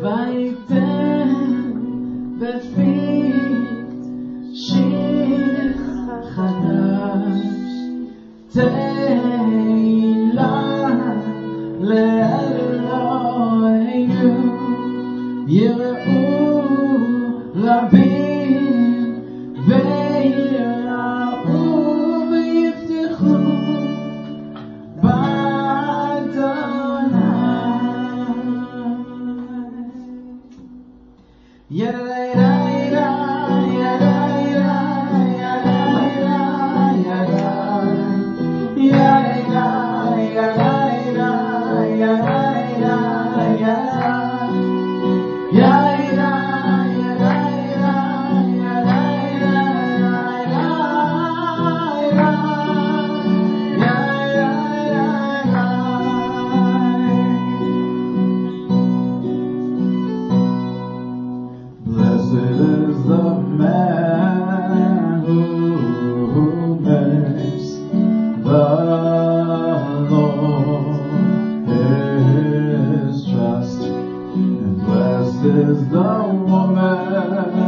Vai ter is the woman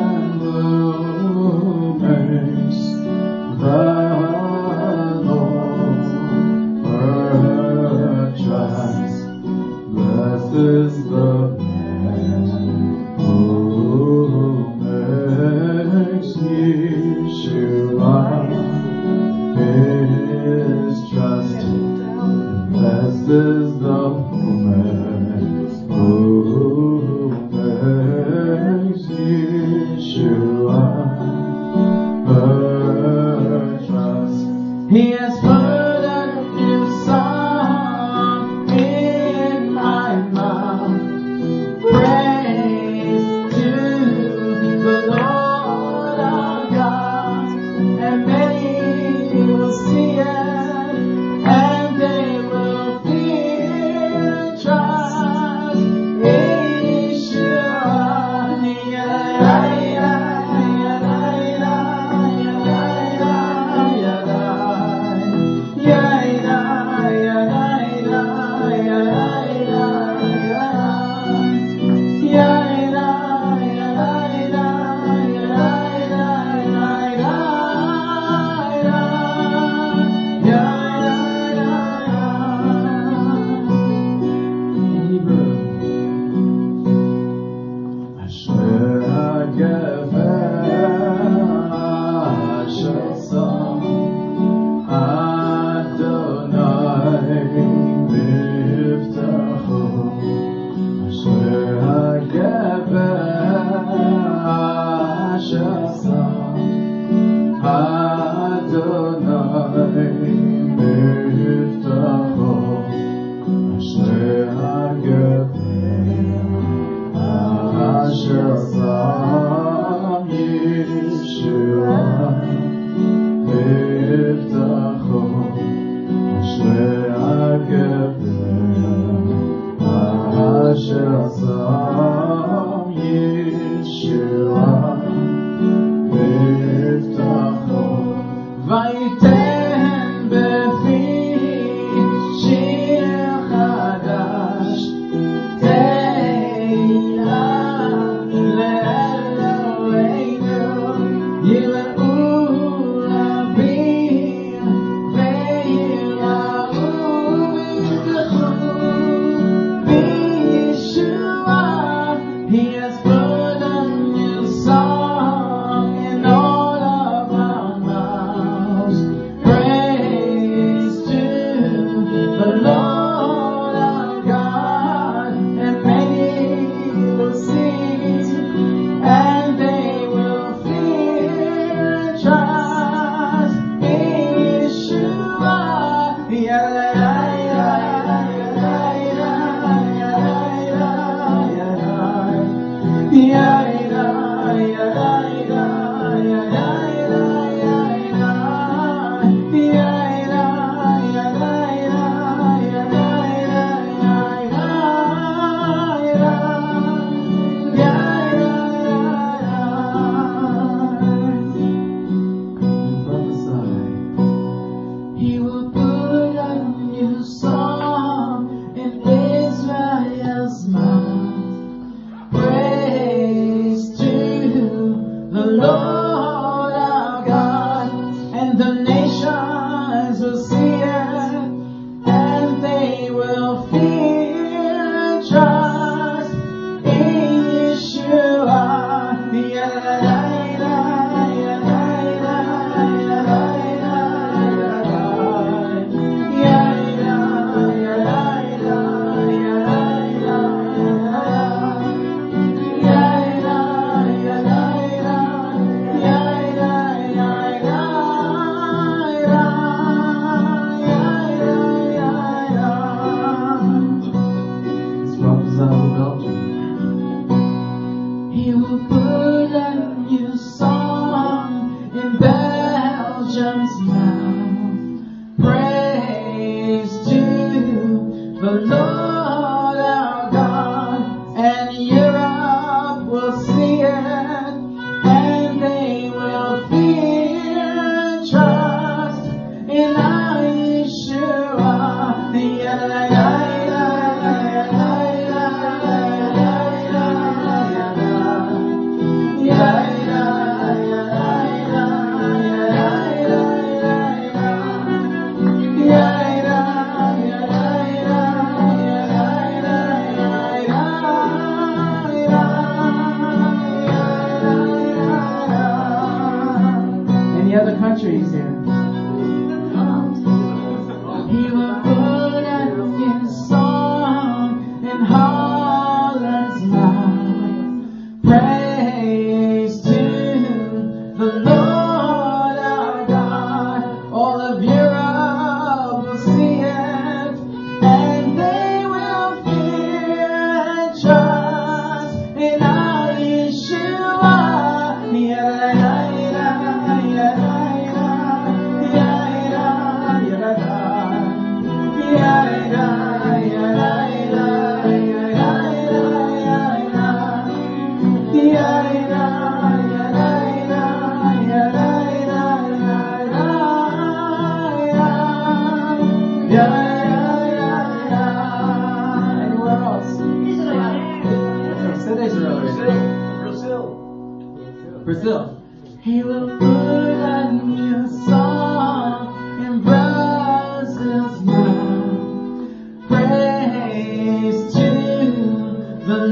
to see.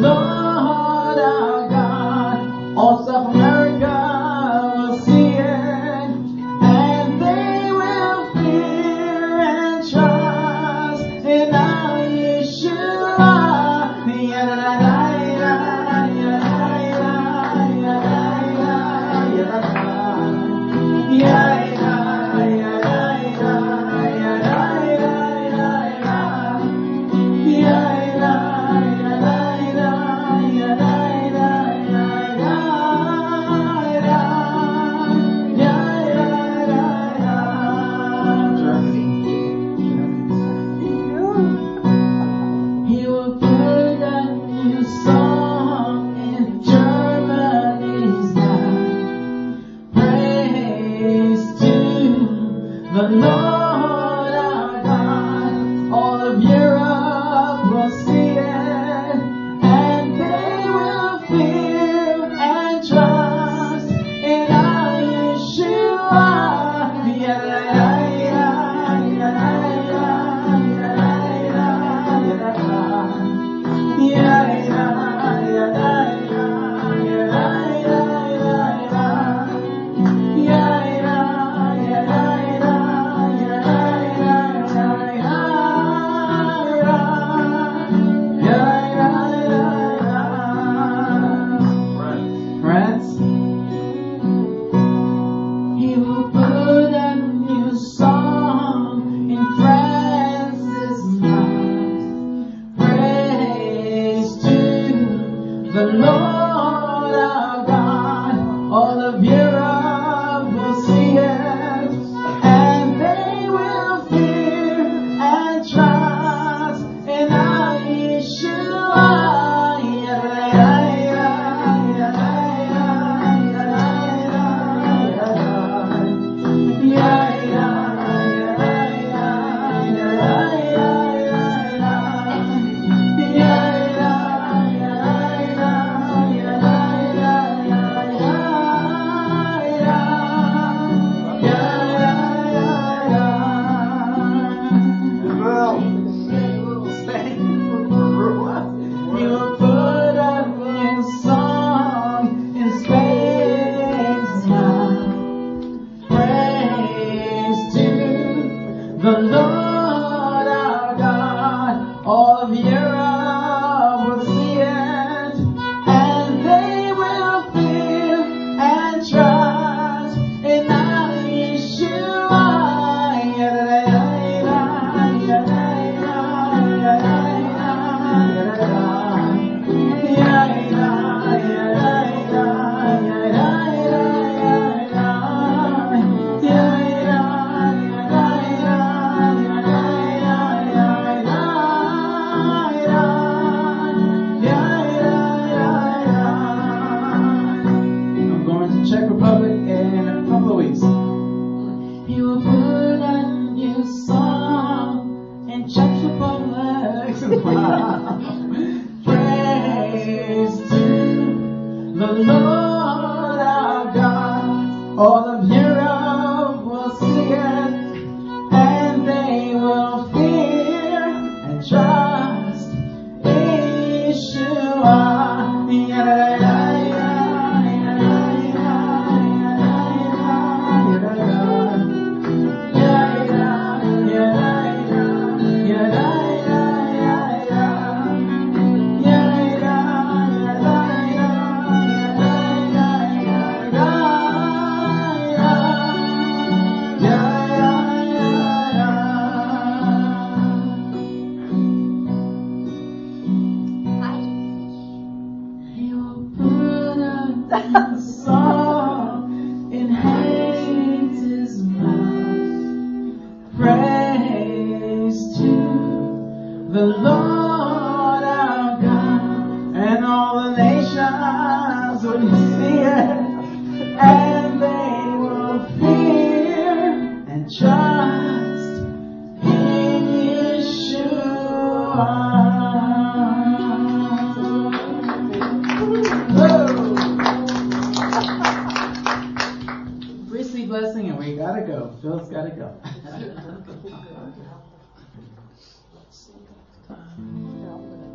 To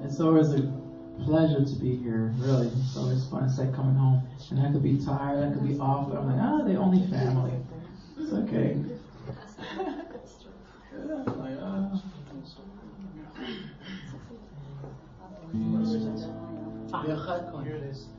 It's always a pleasure to be here, really. It's always fun. It's like coming home. And I could be tired, I could be off, but I'm like, ah, they only family. It's okay. Yeah, like. Here it is.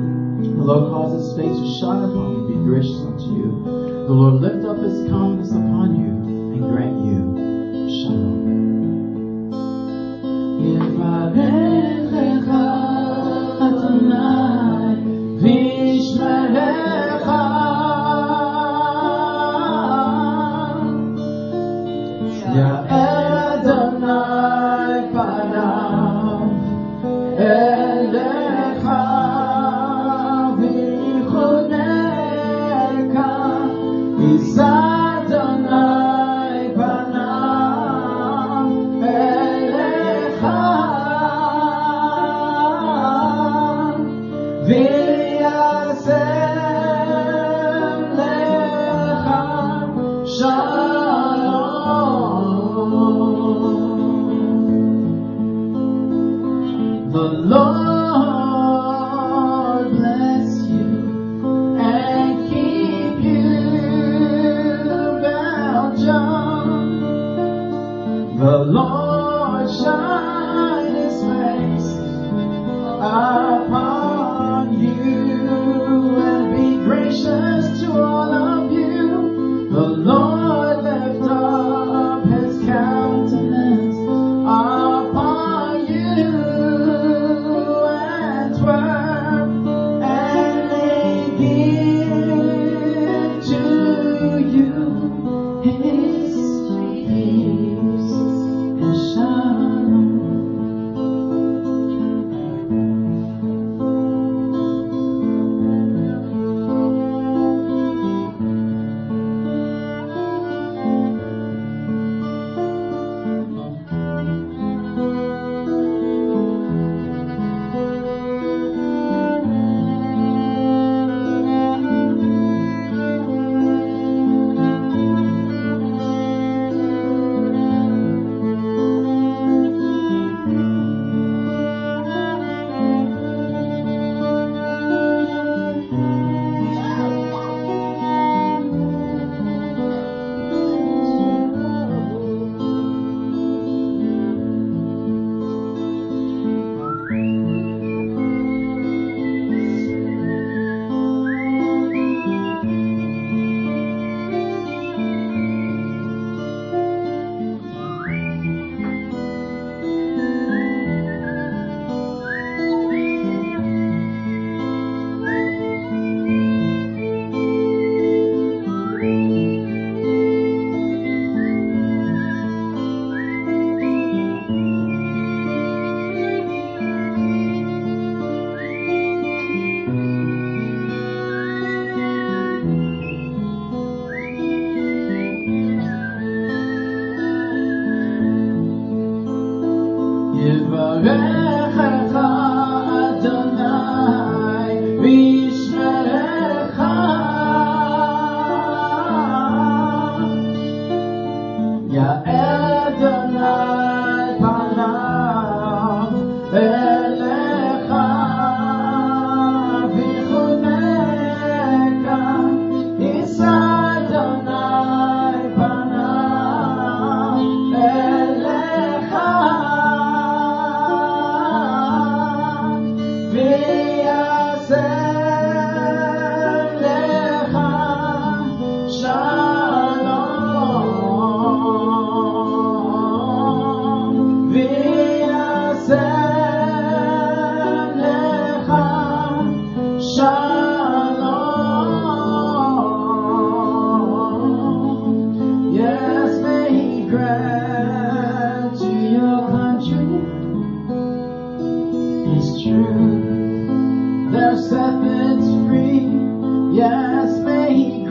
The Lord cause his face to shine upon you, be gracious unto you. The Lord lift up his countenance upon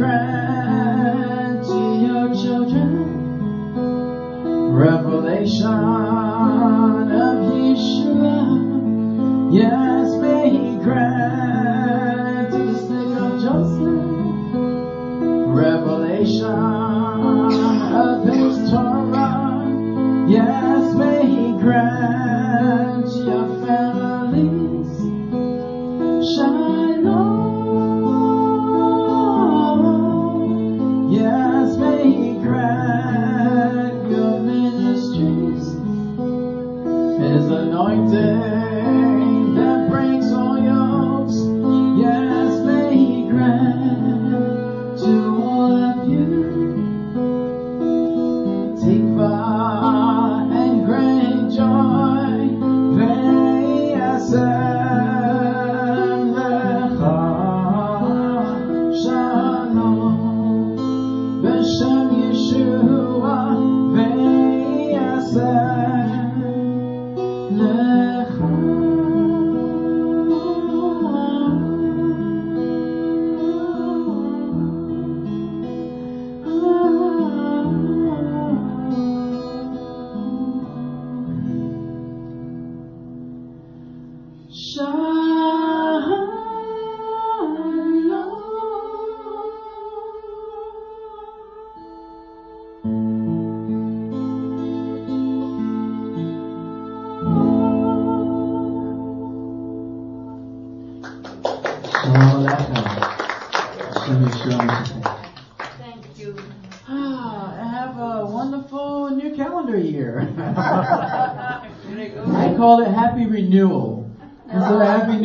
grant to your children revelation. anointed.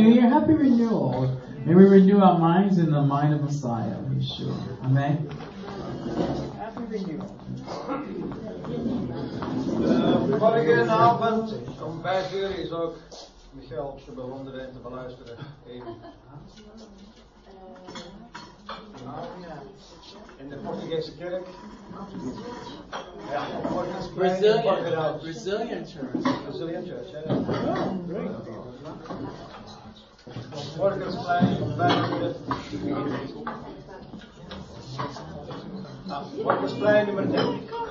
Hallelujah. Happy renewal. May we renew our minds in the mind of Messiah. Yeshua. Amen. Happy renewal. De vorige avond, om vijf uur, is ook Michel te bewonderen en te beluisteren. In de Portugese kerk. Ja, Brazilian, Brazilian church. Brazilian church, hè? Oh, Borkersplein, nummer Ah, nummer 10.